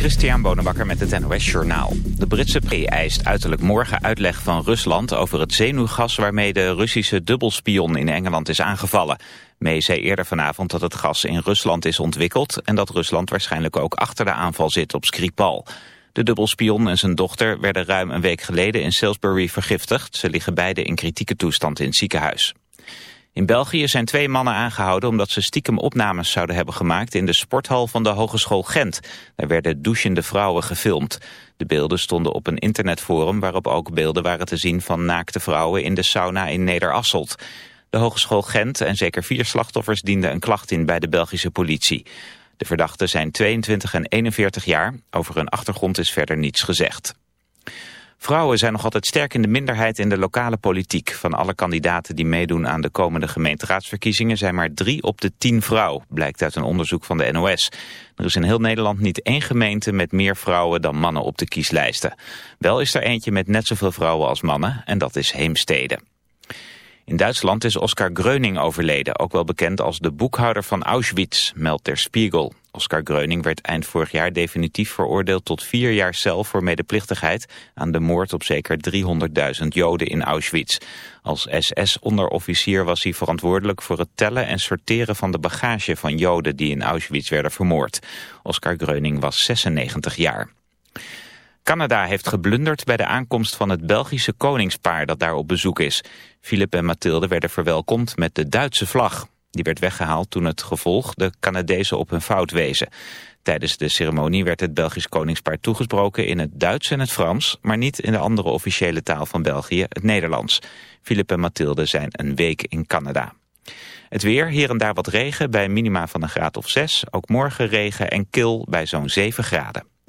Christian Bonenbakker met het NOS Journaal. De Britse pre eist uiterlijk morgen uitleg van Rusland over het zenuwgas waarmee de Russische dubbelspion in Engeland is aangevallen. May zei eerder vanavond dat het gas in Rusland is ontwikkeld en dat Rusland waarschijnlijk ook achter de aanval zit op Skripal. De dubbelspion en zijn dochter werden ruim een week geleden in Salisbury vergiftigd. Ze liggen beide in kritieke toestand in het ziekenhuis. In België zijn twee mannen aangehouden omdat ze stiekem opnames zouden hebben gemaakt in de sporthal van de Hogeschool Gent. Daar werden douchende vrouwen gefilmd. De beelden stonden op een internetforum waarop ook beelden waren te zien van naakte vrouwen in de sauna in Nederasselt. De Hogeschool Gent en zeker vier slachtoffers dienden een klacht in bij de Belgische politie. De verdachten zijn 22 en 41 jaar. Over hun achtergrond is verder niets gezegd. Vrouwen zijn nog altijd sterk in de minderheid in de lokale politiek. Van alle kandidaten die meedoen aan de komende gemeenteraadsverkiezingen zijn maar drie op de tien vrouw, blijkt uit een onderzoek van de NOS. Er is in heel Nederland niet één gemeente met meer vrouwen dan mannen op de kieslijsten. Wel is er eentje met net zoveel vrouwen als mannen en dat is Heemstede. In Duitsland is Oskar Gröning overleden, ook wel bekend als de boekhouder van Auschwitz, meldt der Spiegel. Oscar Gröning werd eind vorig jaar definitief veroordeeld tot vier jaar cel voor medeplichtigheid aan de moord op zeker 300.000 Joden in Auschwitz. Als SS-onderofficier was hij verantwoordelijk voor het tellen en sorteren van de bagage van Joden die in Auschwitz werden vermoord. Oscar Gröning was 96 jaar. Canada heeft geblunderd bij de aankomst van het Belgische koningspaar dat daar op bezoek is. Philip en Mathilde werden verwelkomd met de Duitse vlag. Die werd weggehaald toen het gevolg de Canadezen op hun fout wezen. Tijdens de ceremonie werd het Belgisch koningspaar toegesproken in het Duits en het Frans, maar niet in de andere officiële taal van België, het Nederlands. Philip en Mathilde zijn een week in Canada. Het weer, hier en daar wat regen bij minima van een graad of 6. Ook morgen regen en kil bij zo'n 7 graden.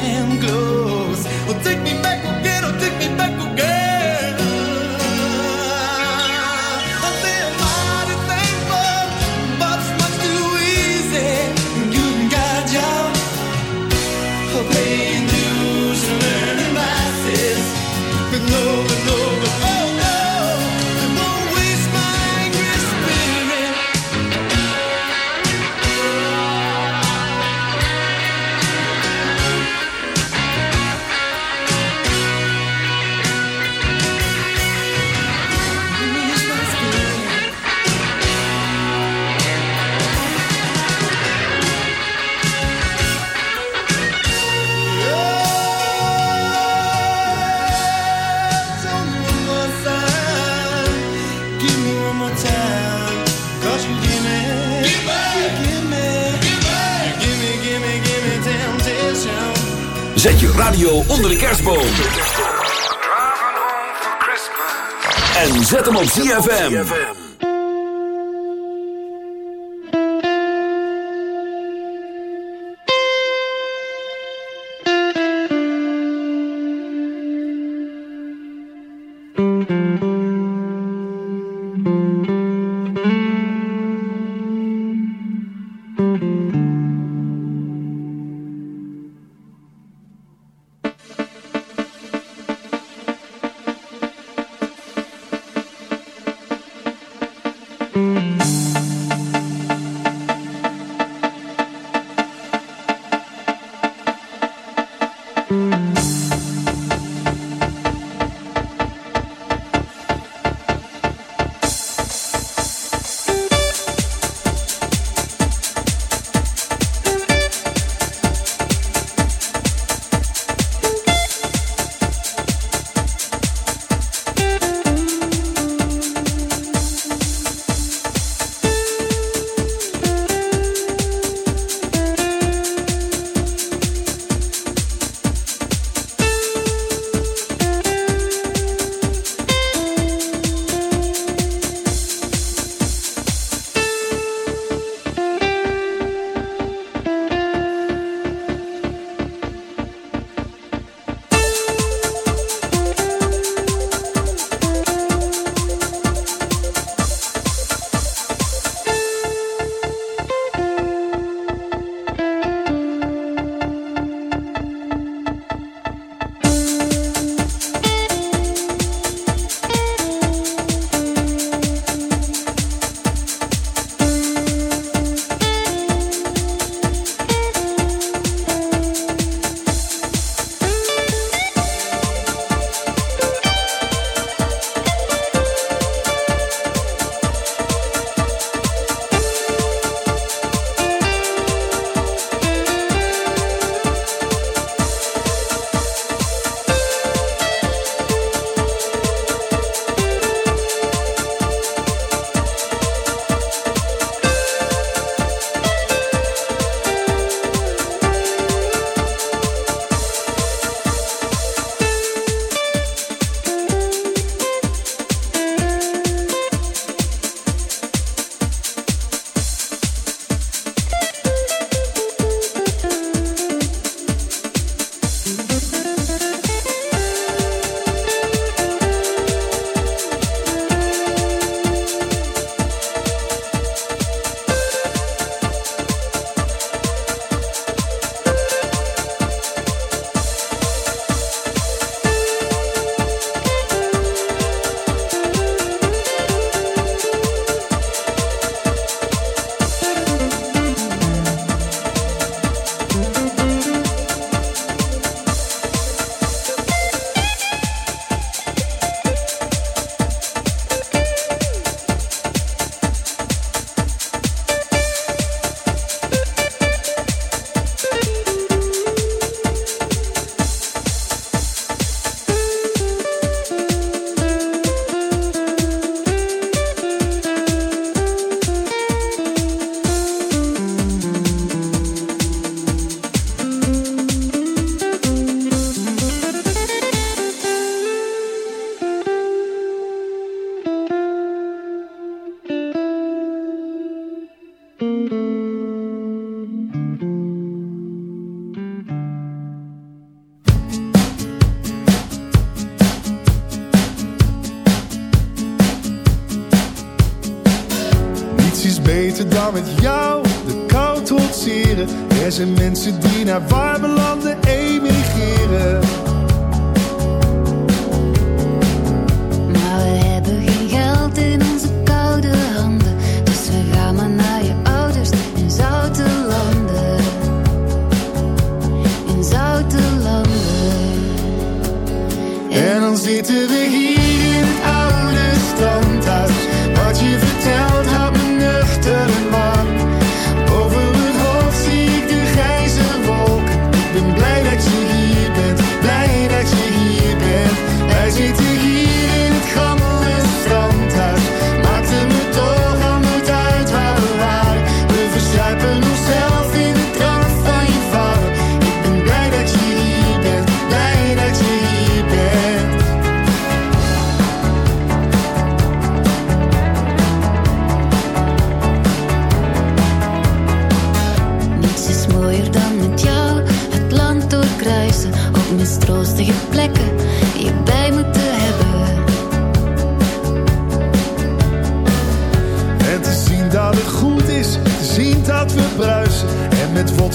and glow. ZFM.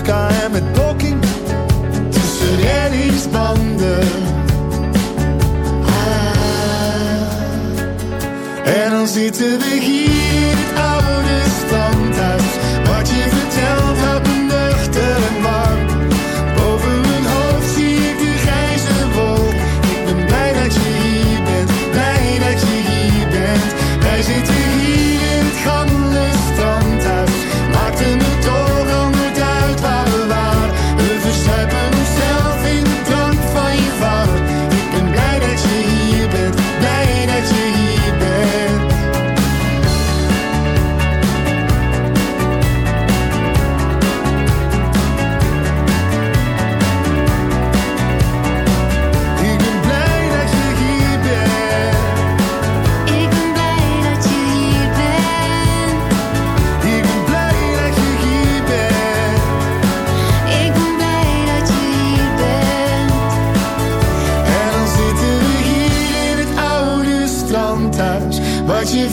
En met poking tussen reddingsbanden. Ah, en dan zitten we hier.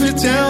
every down.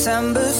September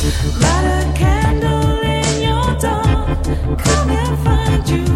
Light a candle in your dark. Come and find you.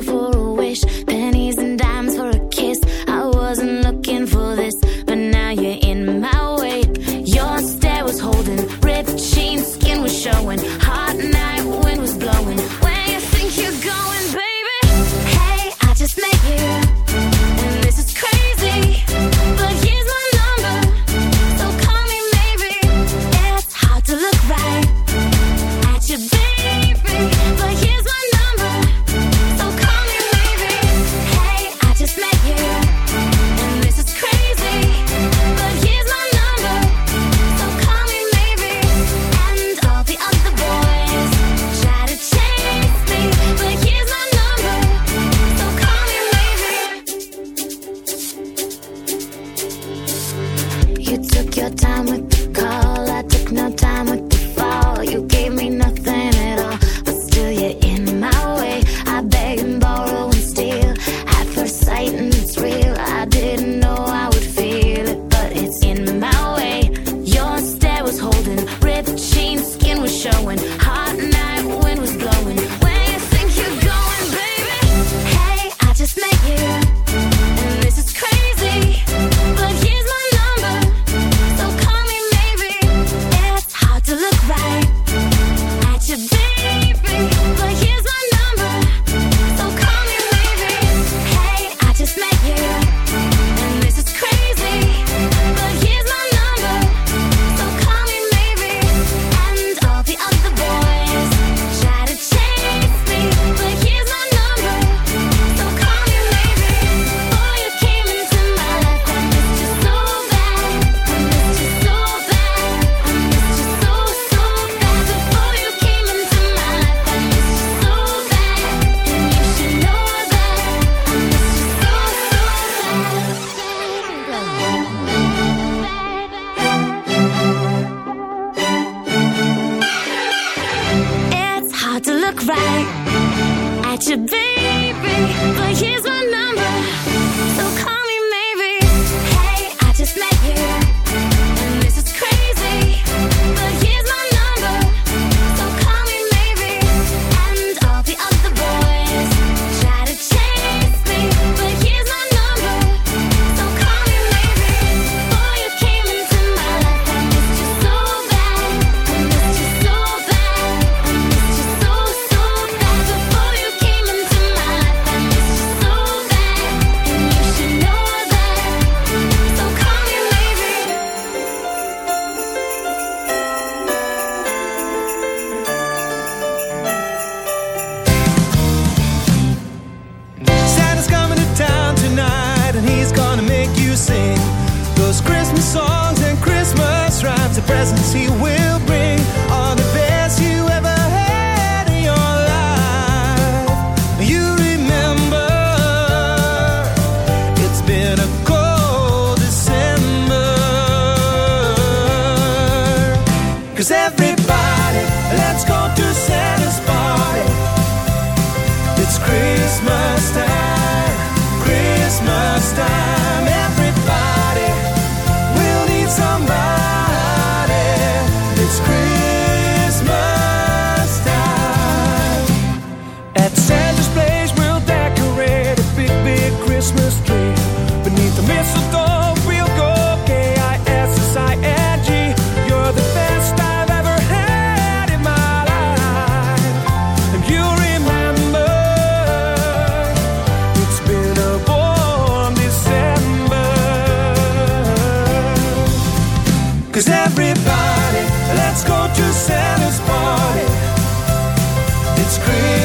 for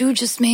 you just made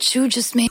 what you just made.